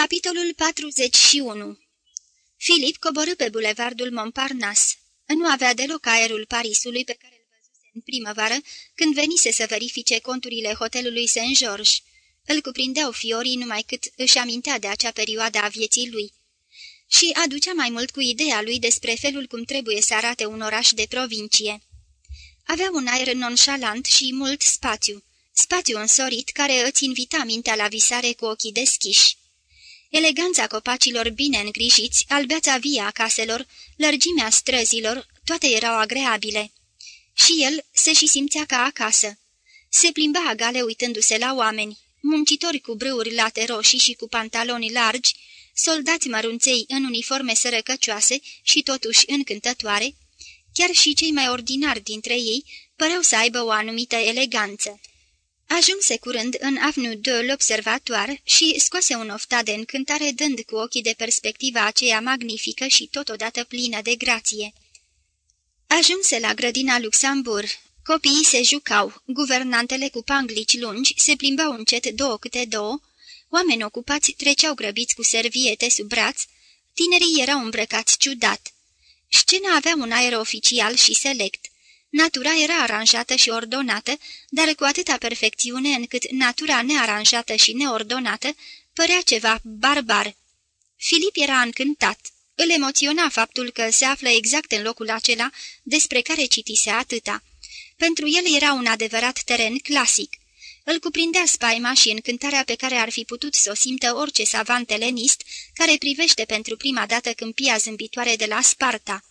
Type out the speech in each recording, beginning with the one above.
Capitolul 41 Filip coborâ pe bulevardul Montparnasse. Nu avea deloc aerul Parisului pe care îl văzuse în primăvară, când venise să verifice conturile hotelului Saint-Georges. Îl cuprindeau fiorii numai cât își amintea de acea perioadă a vieții lui. Și aducea mai mult cu ideea lui despre felul cum trebuie să arate un oraș de provincie. Avea un aer nonșalant și mult spațiu, spațiu însorit care îți invita mintea la visare cu ochii deschiși. Eleganța copacilor bine îngrijiți, albeața via a caselor, lărgimea străzilor, toate erau agreabile. Și el se și simțea ca acasă. Se plimba agale uitându-se la oameni, muncitori cu brâuri late roșii și cu pantaloni largi, soldați mărunței în uniforme sărăcăcioase și totuși încântătoare, chiar și cei mai ordinari dintre ei păreau să aibă o anumită eleganță. Ajunse curând în Avenue de l'Observatoire și scoase un oftat de încântare dând cu ochii de perspectiva aceea magnifică și totodată plină de grație. Ajunse la grădina Luxemburg. Copiii se jucau, guvernantele cu panglici lungi se plimbau încet două câte două, oameni ocupați treceau grăbiți cu serviete sub braț, tinerii erau îmbrăcați ciudat. Scena avea un aer oficial și select. Natura era aranjată și ordonată, dar cu atâta perfecțiune încât natura nearanjată și neordonată părea ceva barbar. Filip era încântat. Îl emoționa faptul că se află exact în locul acela despre care citise atâta. Pentru el era un adevărat teren clasic. Îl cuprindea spaima și încântarea pe care ar fi putut să o simtă orice savant elenist care privește pentru prima dată câmpia zâmbitoare de la Sparta.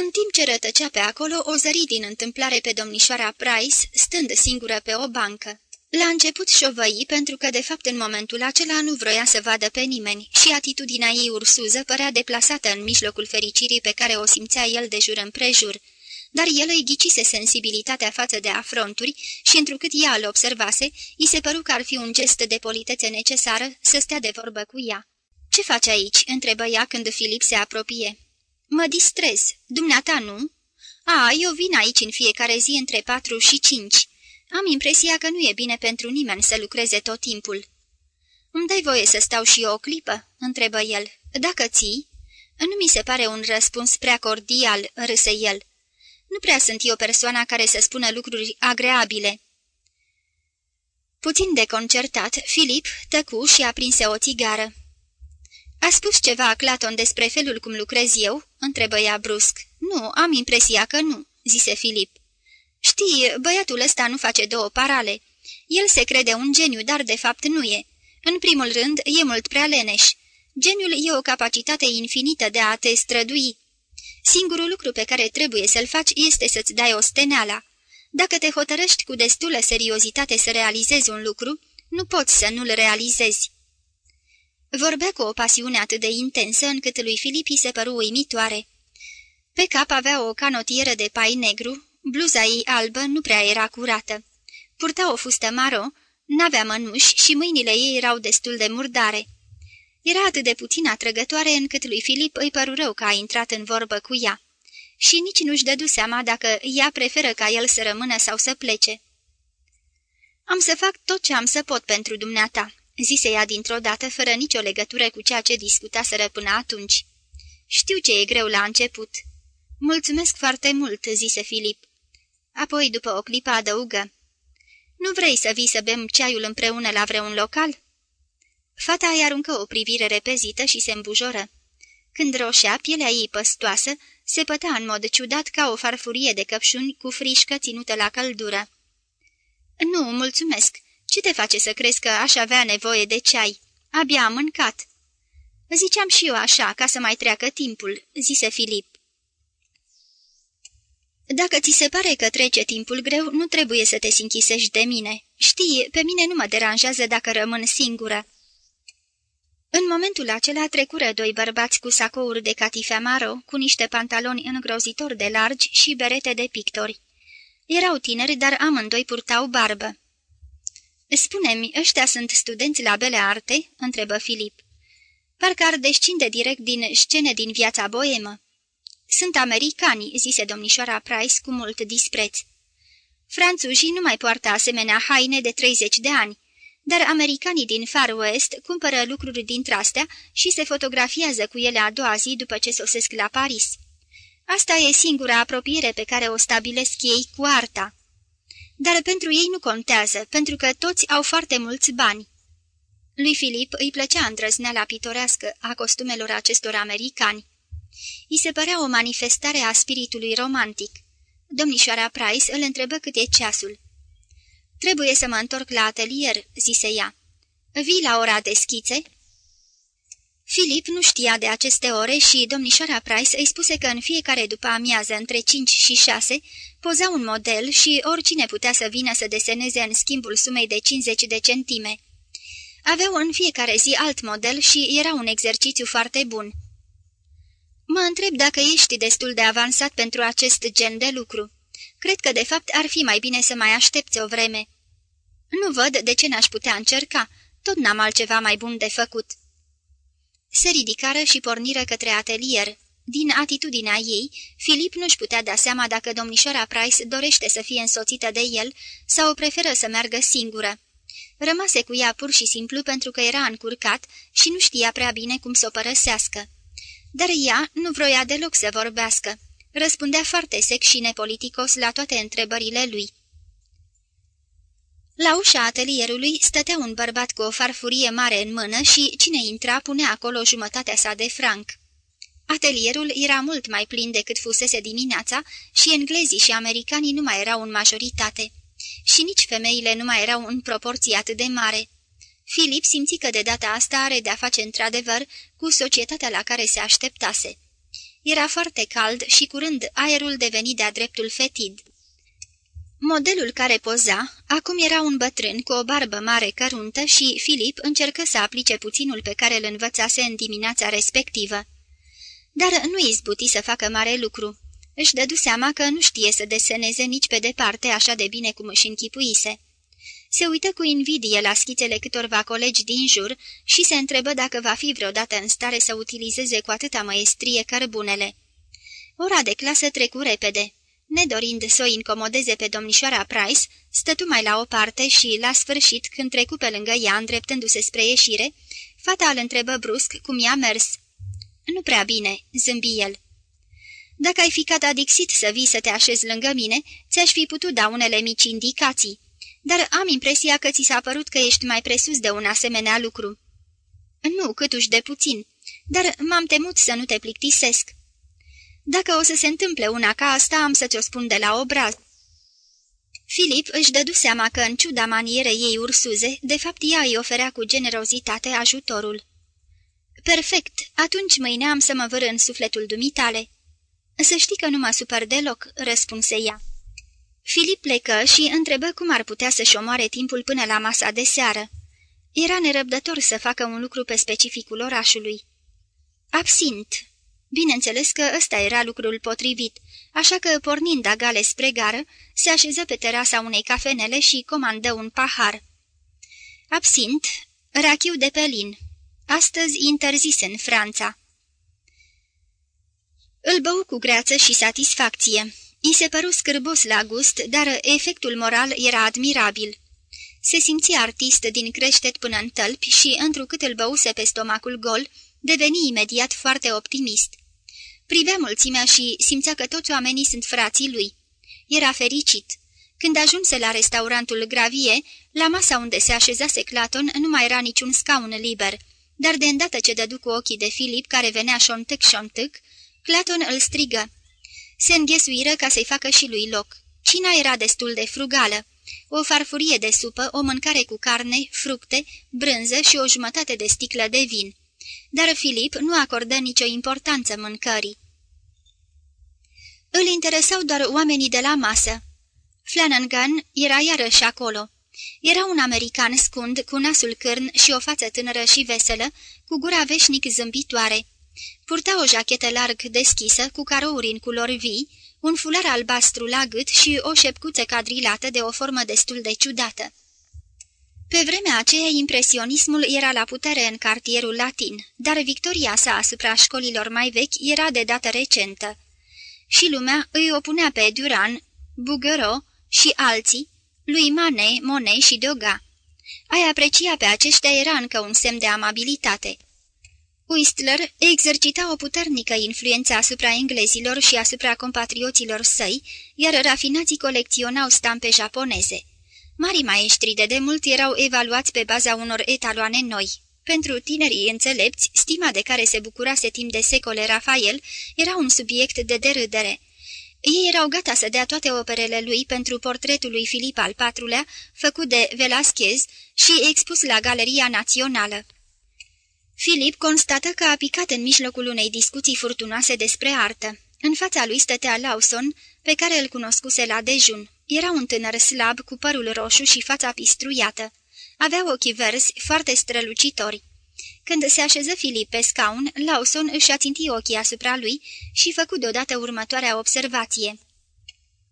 În timp ce rătăcea pe acolo, o zări din întâmplare pe domnișoara Price, stând singură pe o bancă. La început șovăi pentru că, de fapt, în momentul acela nu vroia să vadă pe nimeni și atitudinea ei ursuză părea deplasată în mijlocul fericirii pe care o simțea el de jur împrejur. Dar el îi ghicise sensibilitatea față de afronturi și, întrucât ea îl observase, îi se păru că ar fi un gest de politețe necesară să stea de vorbă cu ea. Ce faci aici?" întrebă ea când Filip se apropie. Mă distrez. Dumneata nu?" A, eu vin aici în fiecare zi între patru și cinci. Am impresia că nu e bine pentru nimeni să lucreze tot timpul." Îmi dai voie să stau și eu o clipă?" întrebă el. Dacă ții?" Nu mi se pare un răspuns prea cordial," râse el. Nu prea sunt eu persoana care să spună lucruri agreabile." Puțin deconcertat, Filip tăcu și aprinse o țigară. A spus ceva Claton despre felul cum lucrez eu?" întrebă ea brusc. Nu, am impresia că nu," zise Filip. Știi, băiatul ăsta nu face două parale. El se crede un geniu, dar de fapt nu e. În primul rând, e mult prea leneș. Geniul e o capacitate infinită de a te strădui. Singurul lucru pe care trebuie să-l faci este să-ți dai o steneala. Dacă te hotărăști cu destulă seriozitate să realizezi un lucru, nu poți să nu-l realizezi. Vorbea cu o pasiune atât de intensă încât lui Filip se păru uimitoare. Pe cap avea o canotieră de pai negru, bluza ei albă nu prea era curată. Purta o fustă maro, n-avea mănuși și mâinile ei erau destul de murdare. Era atât de puțin atrăgătoare încât lui Filip îi păru rău că a intrat în vorbă cu ea. Și nici nu-și dădu seama dacă ea preferă ca el să rămână sau să plece. Am să fac tot ce am să pot pentru dumneata," zise ea dintr-o dată, fără nicio legătură cu ceea ce discutaseră până atunci. Știu ce e greu la început." Mulțumesc foarte mult," zise Filip. Apoi, după o clipă, adăugă. Nu vrei să vii să bem ceaiul împreună la vreun local?" Fata îi aruncă o privire repezită și se îmbujoră. Când roșea, pielea ei păstoasă se pătea în mod ciudat ca o farfurie de căpșuni cu frișcă ținută la căldură. Nu, mulțumesc. Ce te face să crezi că aș avea nevoie de ceai? Abia am mâncat." Ziceam și eu așa, ca să mai treacă timpul," zise Filip. Dacă ți se pare că trece timpul greu, nu trebuie să te sinchisești de mine. Știi, pe mine nu mă deranjează dacă rămân singură." În momentul acela trecură doi bărbați cu sacouri de catifea maro, cu niște pantaloni îngrozitor de largi și berete de pictori. Erau tineri, dar amândoi purtau barbă. Spune-mi, ăștia sunt studenți la Bele Arte?" întrebă Filip. Parcă ar descinde direct din scene din viața boemă. Sunt americani," zise domnișoara Price cu mult dispreț. Franțuzii nu mai poartă asemenea haine de 30 de ani. dar americanii din Far West cumpără lucruri dintre astea și se fotografiază cu ele a doua zi după ce sosesc la Paris. Asta e singura apropiere pe care o stabilesc ei cu arta. Dar pentru ei nu contează, pentru că toți au foarte mulți bani. Lui Filip îi plăcea îndrăzneala pitorească a costumelor acestor americani. I se părea o manifestare a spiritului romantic. Domnișoara Price îl întrebă cât e ceasul. Trebuie să mă întorc la atelier," zise ea. Vii la ora de schițe?" Filip nu știa de aceste ore și domnișoara Price îi spuse că în fiecare după amiază, între 5 și 6, poza un model și oricine putea să vină să deseneze în schimbul sumei de 50 de centime. Aveau în fiecare zi alt model și era un exercițiu foarte bun. Mă întreb dacă ești destul de avansat pentru acest gen de lucru. Cred că, de fapt, ar fi mai bine să mai aștepți o vreme. Nu văd de ce n-aș putea încerca. Tot n-am altceva mai bun de făcut." Se ridicară și porniră către atelier. Din atitudinea ei, Filip nu-și putea da seama dacă domnișoara Price dorește să fie însoțită de el sau o preferă să meargă singură. Rămase cu ea pur și simplu pentru că era încurcat și nu știa prea bine cum să o părăsească. Dar ea nu vroia deloc să vorbească. Răspundea foarte sec și nepoliticos la toate întrebările lui. La ușa atelierului stătea un bărbat cu o farfurie mare în mână și cine intra punea acolo jumătatea sa de franc. Atelierul era mult mai plin decât fusese dimineața și englezii și americanii nu mai erau în majoritate. Și nici femeile nu mai erau în proporție atât de mare. Filip simți că de data asta are de-a face într-adevăr cu societatea la care se așteptase. Era foarte cald și curând aerul deveni de-a dreptul fetid. Modelul care poza acum era un bătrân cu o barbă mare căruntă și Filip încercă să aplice puținul pe care îl învățase în dimineața respectivă. Dar nu izbuti să facă mare lucru. Își dădu seama că nu știe să deseneze nici pe departe așa de bine cum își închipuise. Se uită cu invidie la schițele câtorva colegi din jur și se întrebă dacă va fi vreodată în stare să utilizeze cu atâta măestrie cărbunele. Ora de clasă trecu repede. Nedorind să o incomodeze pe domnișoara Price, stătu mai la o parte și, la sfârșit, când trecu pe lângă ea, îndreptându-se spre ieșire, fata îl întrebă brusc cum i-a mers. Nu prea bine," zâmbi el. Dacă ai fi catadixit să vii să te așezi lângă mine, ți-aș fi putut da unele mici indicații, dar am impresia că ți s-a părut că ești mai presus de un asemenea lucru." Nu, câtuși de puțin, dar m-am temut să nu te plictisesc." Dacă o să se întâmple una ca asta, am să ți-o spun de la obraz." Filip își dădu seama că, în ciuda manierei ei ursuze, de fapt ea îi oferea cu generozitate ajutorul. Perfect, atunci mâine am să mă văr în sufletul dumitale." Să știi că nu mă supăr deloc," răspunse ea. Filip plecă și întrebă cum ar putea să-și omoare timpul până la masa de seară. Era nerăbdător să facă un lucru pe specificul orașului. Absint, Bineînțeles că ăsta era lucrul potrivit, așa că, pornind agale spre gară, se așeză pe terasa unei cafenele și comandă un pahar. Absint, rachiu de pelin, astăzi interzis în Franța. Îl bău cu greață și satisfacție. I se păru scârbos la gust, dar efectul moral era admirabil. Se simți artist din creștet până în tălpi și, întrucât îl băuse pe stomacul gol, deveni imediat foarte optimist. Privea mulțimea și simțea că toți oamenii sunt frații lui. Era fericit. Când ajunse la restaurantul Gravie, la masa unde se așezase Claton nu mai era niciun scaun liber, dar de îndată ce dădu cu ochii de Filip, care venea șontâc-șontâc, Claton îl strigă. Se înghesuiră ca să-i facă și lui loc. Cina era destul de frugală. O farfurie de supă, o mâncare cu carne, fructe, brânză și o jumătate de sticlă de vin dar Filip nu acordă nicio importanță mâncării. Îl interesau doar oamenii de la masă. Flanagan era iarăși acolo. Era un american scund, cu nasul cârn și o față tânără și veselă, cu gura veșnic zâmbitoare. Purta o jachetă larg deschisă, cu carouri în culori vii, un fular albastru la gât și o șepcuță cadrilată de o formă destul de ciudată. Pe vremea aceea, impresionismul era la putere în cartierul latin, dar victoria sa asupra școlilor mai vechi era de dată recentă. Și lumea îi opunea pe Duran, Bouguereau și alții, lui Manet, Monet și Degas. Ai aprecia pe aceștia era încă un semn de amabilitate. Whistler exercita o puternică influență asupra englezilor și asupra compatrioților săi, iar rafinații colecționau stampe japoneze. Marii maestri de demult erau evaluați pe baza unor etaloane noi. Pentru tinerii înțelepți, stima de care se bucurase timp de secole Rafael era un subiect de derâdere. Ei erau gata să dea toate operele lui pentru portretul lui Filip al IV-lea, făcut de Velasquez și expus la Galeria Națională. Filip constată că a picat în mijlocul unei discuții furtunoase despre artă. În fața lui stătea Lawson, pe care îl cunoscuse la dejun. Era un tânăr slab, cu părul roșu și fața pistruiată. Avea ochii verzi, foarte strălucitori. Când se așeză Filip pe scaun, Lawson își aținti ochii asupra lui și făcu deodată următoarea observație.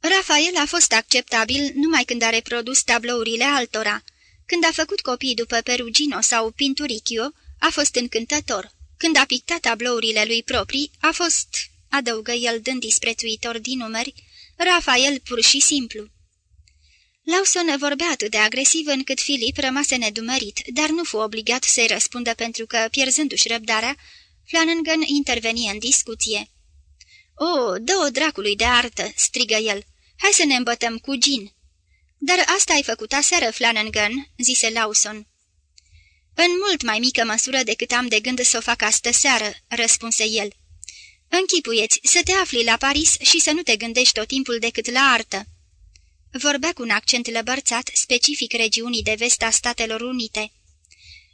Rafael a fost acceptabil numai când a reprodus tablourile altora. Când a făcut copii după Perugino sau Pinturicchio, a fost încântător. Când a pictat tablourile lui proprii, a fost, adăugă el dând disprețuitor din numeri, Rafael pur și simplu. Lawson vorbea atât de agresiv încât Filip rămase nedumerit, dar nu fu obligat să-i răspundă pentru că, pierzându-și răbdarea, Flanagan intervenie în discuție. O, dă-o dracului de artă!" strigă el. Hai să ne îmbătăm cu gin." Dar asta ai făcut aseară, Flanagan," zise Lawson. În mult mai mică măsură decât am de gând să o fac astă seară," răspunse el. Închipuieți să te afli la Paris și să nu te gândești tot timpul decât la artă." Vorbea cu un accent lăbărțat, specific regiunii de vest a Statelor Unite.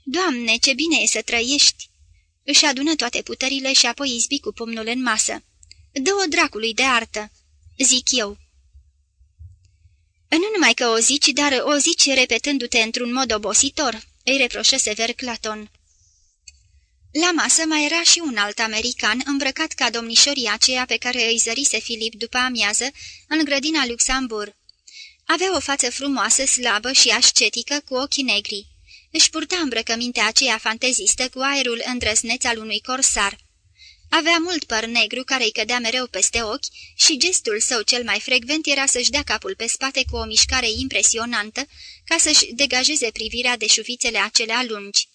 Doamne, ce bine e să trăiești!" Își adună toate puterile și apoi izbi cu pumnul în masă. Dă-o dracului de artă!" zic eu. Nu numai că o zici, dar o zici repetându-te într-un mod obositor," îi reproșă sever Claton. La masă mai era și un alt american, îmbrăcat ca domnișoria aceea pe care îi zărise Filip după amiază, în grădina Luxemburg. Avea o față frumoasă, slabă și ascetică, cu ochii negri. Își purta îmbrăcămintea aceea fantezistă cu aerul îndrăzneț al unui corsar. Avea mult păr negru care îi cădea mereu peste ochi și gestul său cel mai frecvent era să-și dea capul pe spate cu o mișcare impresionantă ca să-și degajeze privirea de șuvițele acelea lungi.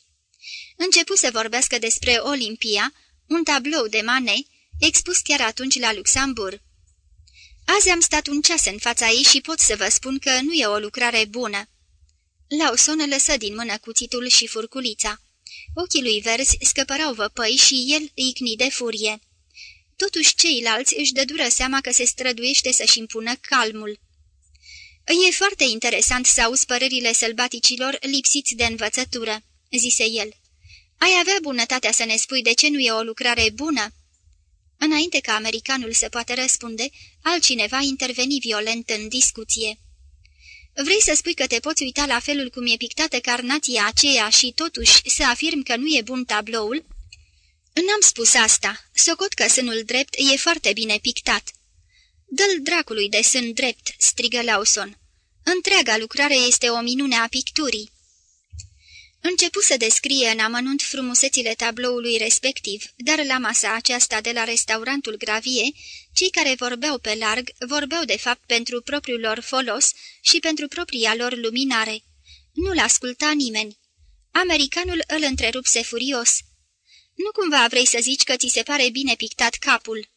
Începu să vorbească despre Olimpia, un tablou de Manet, expus chiar atunci la Luxemburg. Azi am stat un ceas în fața ei și pot să vă spun că nu e o lucrare bună." Lawson lăsă din mână cuțitul și furculița. Ochii lui verzi scăpărau văpăi și el icni de furie. Totuși ceilalți își dădură seama că se străduiește să-și impună calmul. E foarte interesant să auzi părerile sălbaticilor lipsiți de învățătură," zise el. Ai avea bunătatea să ne spui de ce nu e o lucrare bună?" Înainte ca americanul să poată răspunde, altcineva interveni violent în discuție. Vrei să spui că te poți uita la felul cum e pictată carnația aceea și totuși să afirm că nu e bun tabloul?" N-am spus asta. Socot că sânul drept e foarte bine pictat." Dă-l dracului de sân drept," strigă Lawson. Întreaga lucrare este o minune a picturii." Începu să descrie în amănunt frumusețile tabloului respectiv, dar la masa aceasta de la restaurantul Gravie, cei care vorbeau pe larg, vorbeau de fapt pentru propriul lor folos și pentru propria lor luminare. Nu-l asculta nimeni. Americanul îl întrerupse furios. Nu cumva vrei să zici că ți se pare bine pictat capul?"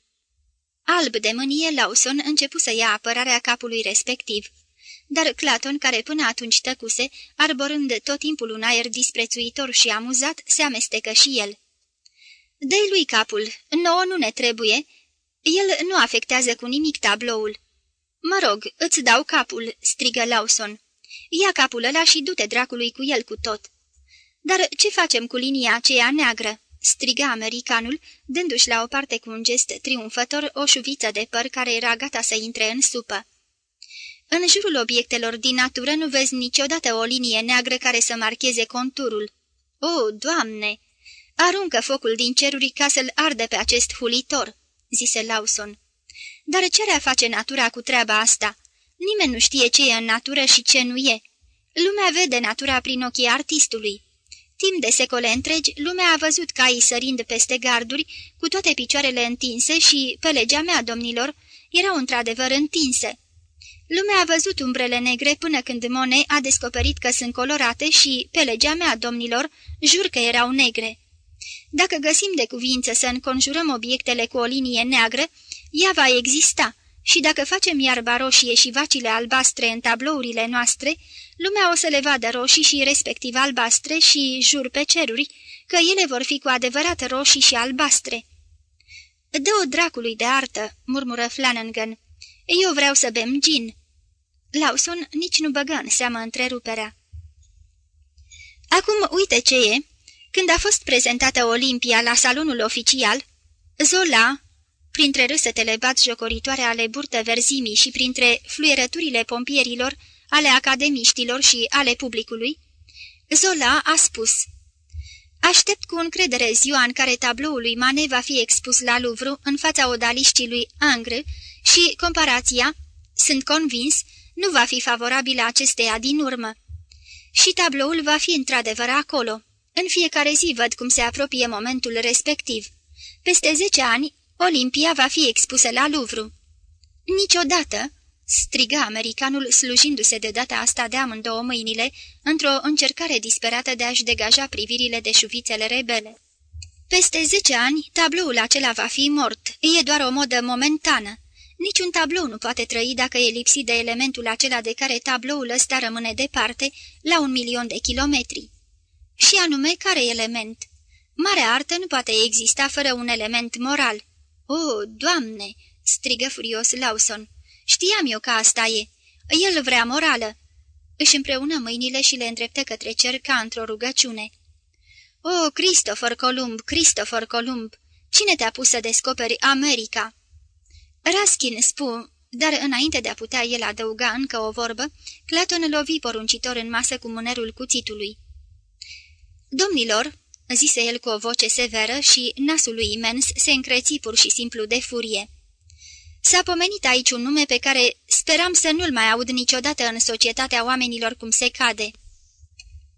Alb de mânie, Lawson începu să ia apărarea capului respectiv dar Claton, care până atunci tăcuse, arborând tot timpul un aer disprețuitor și amuzat, se amestecă și el. Dă-i lui capul, nouă nu ne trebuie. El nu afectează cu nimic tabloul. Mă rog, îți dau capul," strigă Lawson. Ia capul ăla și du-te dracului cu el cu tot." Dar ce facem cu linia aceea neagră?" striga americanul, dându-și la o parte cu un gest triumfător o șuviță de păr care era gata să intre în supă. În jurul obiectelor din natură nu vezi niciodată o linie neagră care să marcheze conturul. O, Doamne! Aruncă focul din ceruri ca să-l arde pe acest hulitor!" zise Lawson. Dar ce a face natura cu treaba asta? Nimeni nu știe ce e în natură și ce nu e. Lumea vede natura prin ochii artistului. Timp de secole întregi, lumea a văzut caii sărind peste garduri, cu toate picioarele întinse și, pe legea mea, domnilor, erau într-adevăr întinse Lumea a văzut umbrele negre până când Monet a descoperit că sunt colorate și, pe legea mea, domnilor, jur că erau negre. Dacă găsim de cuvință să înconjurăm obiectele cu o linie neagră, ea va exista și dacă facem iarba roșie și vacile albastre în tablourile noastre, lumea o să le vadă roșii și respectiv albastre și, jur pe ceruri, că ele vor fi cu adevărat roșii și albastre. Dă-o dracului de artă," murmură Flanagan. Eu vreau să bem gin." Lawson nici nu băgă în seamă întreruperea. Acum uite ce e. Când a fost prezentată Olimpia la salonul oficial, Zola, printre râsetele jocoritoare ale burtă verzimii și printre fluierăturile pompierilor, ale academiștilor și ale publicului, Zola a spus Aștept cu încredere ziua în care tabloul lui Mane va fi expus la Louvre în fața odaliștii lui Angre și comparația, sunt convins, nu va fi favorabilă acesteia din urmă. Și tabloul va fi într-adevăr acolo. În fiecare zi văd cum se apropie momentul respectiv. Peste zece ani, Olimpia va fi expusă la Louvre. Niciodată, striga americanul slujindu-se de data asta de amândouă mâinile, într-o încercare disperată de a-și degaja privirile de șuvițele rebele. Peste zece ani, tabloul acela va fi mort, e doar o modă momentană. Niciun tablou nu poate trăi dacă e lipsit de elementul acela de care tabloul ăsta rămâne departe, la un milion de kilometri. Și anume, care element? Marea artă nu poate exista fără un element moral. O, Doamne!" strigă furios Lawson. Știam eu că asta e. El vrea morală." Își împreună mâinile și le îndreptă către cer ca într-o rugăciune. O, Christopher Columb, Christopher Columb, cine te-a pus să descoperi America?" Raskin spu, dar înainte de a putea el adăuga încă o vorbă, Claton lovi poruncitor în masă cu mânerul cuțitului. Domnilor," zise el cu o voce severă și nasul lui imens se încreți pur și simplu de furie. S-a pomenit aici un nume pe care speram să nu-l mai aud niciodată în societatea oamenilor cum se cade.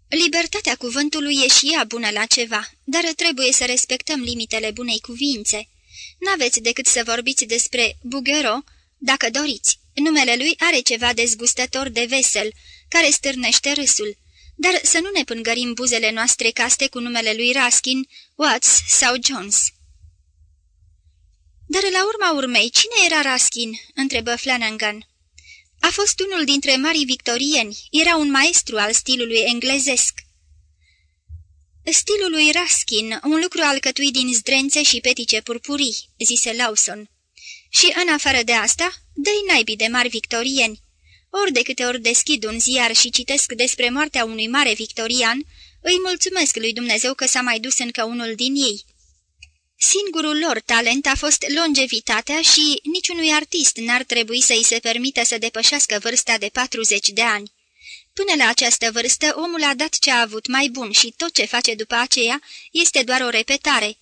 Libertatea cuvântului e și ea bună la ceva, dar trebuie să respectăm limitele bunei cuvințe. N-aveți decât să vorbiți despre Bughero, dacă doriți. Numele lui are ceva dezgustător de vesel, care stârnește râsul, dar să nu ne pângărim buzele noastre caste cu numele lui Raskin, Watts sau Jones. Dar la urma urmei, cine era Raskin?" întrebă Flanagan. A fost unul dintre marii victorieni, era un maestru al stilului englezesc. Stilul lui Raskin, un lucru alcătuit din zdrențe și petice purpurii," zise Lawson. Și în afară de asta, dă-i naibii de mari victorieni. Ori de câte ori deschid un ziar și citesc despre moartea unui mare victorian, îi mulțumesc lui Dumnezeu că s-a mai dus încă unul din ei." Singurul lor talent a fost longevitatea și niciunui artist n-ar trebui să-i se permită să depășească vârsta de 40 de ani. Până la această vârstă, omul a dat ce a avut mai bun și tot ce face după aceea este doar o repetare.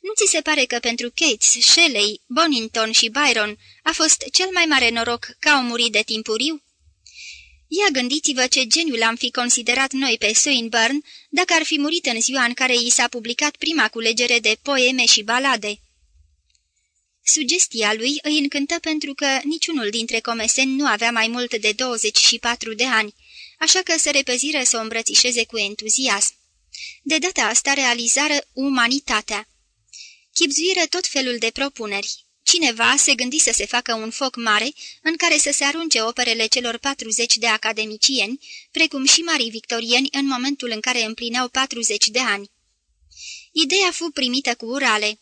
Nu ți se pare că pentru Keats, Shelley, Bonington și Byron a fost cel mai mare noroc că au murit de timpuriu? Ia gândiți-vă ce geniu l-am fi considerat noi pe Swinburne dacă ar fi murit în ziua în care i s-a publicat prima culegere de poeme și balade. Sugestia lui îi încântă pentru că niciunul dintre comeseni nu avea mai mult de 24 de ani, așa că se repeziră să o îmbrățișeze cu entuziasm. De data asta realizară umanitatea. Chipzuiră tot felul de propuneri. Cineva se gândi să se facă un foc mare în care să se arunce operele celor 40 de academicieni, precum și marii victorieni în momentul în care împlineau 40 de ani. Ideea fu primită cu urale.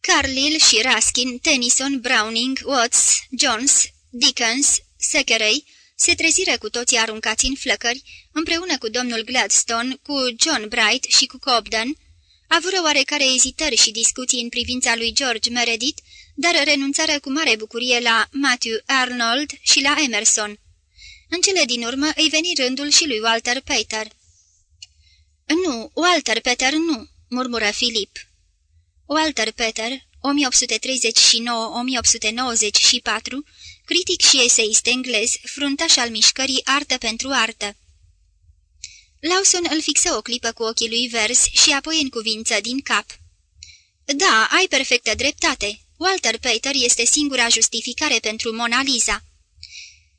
Carlyle și Raskin, Tennyson, Browning, Watts, Jones, Dickens, Thackeray se treziră cu toții aruncați în flăcări, împreună cu domnul Gladstone, cu John Bright și cu Cobden, avură oarecare ezitări și discuții în privința lui George Meredith, dar renunțară cu mare bucurie la Matthew Arnold și la Emerson. În cele din urmă îi veni rândul și lui Walter Pater. Nu, Walter Peter nu," murmură Filip. Walter Peter, 1839-1894, critic și eseist englez, fruntaș al mișcării Artă pentru Artă. Lawson îl fixă o clipă cu ochii lui vers și apoi în cuvință din cap. Da, ai perfectă dreptate. Walter Pater este singura justificare pentru Mona Lisa."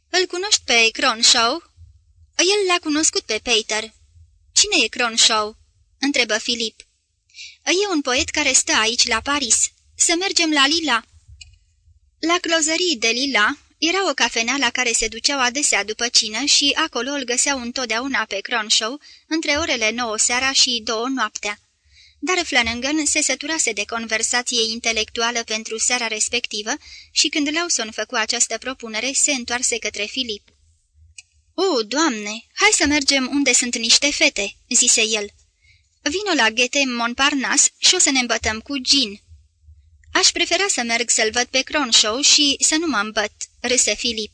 Îl cunoști pe Cronshaw?" El l-a cunoscut pe Peter." Cine e Cronshaw?" întrebă Filip. E un poet care stă aici, la Paris. Să mergem la Lila." La clozării de Lila era o cafenea la care se duceau adesea după cină și acolo îl găseau întotdeauna pe Cronshaw între orele 9 seara și 2 noaptea. Dar Flanagan se săturase de conversație intelectuală pentru seara respectivă și când Lawson făcu această propunere, se întoarse către Filip. O, doamne, hai să mergem unde sunt niște fete," zise el. Vino la ghete Montparnasse și o să ne îmbătăm cu gin." Aș prefera să merg să-l văd pe Cronshaw și să nu mă îmbăt," râse Filip.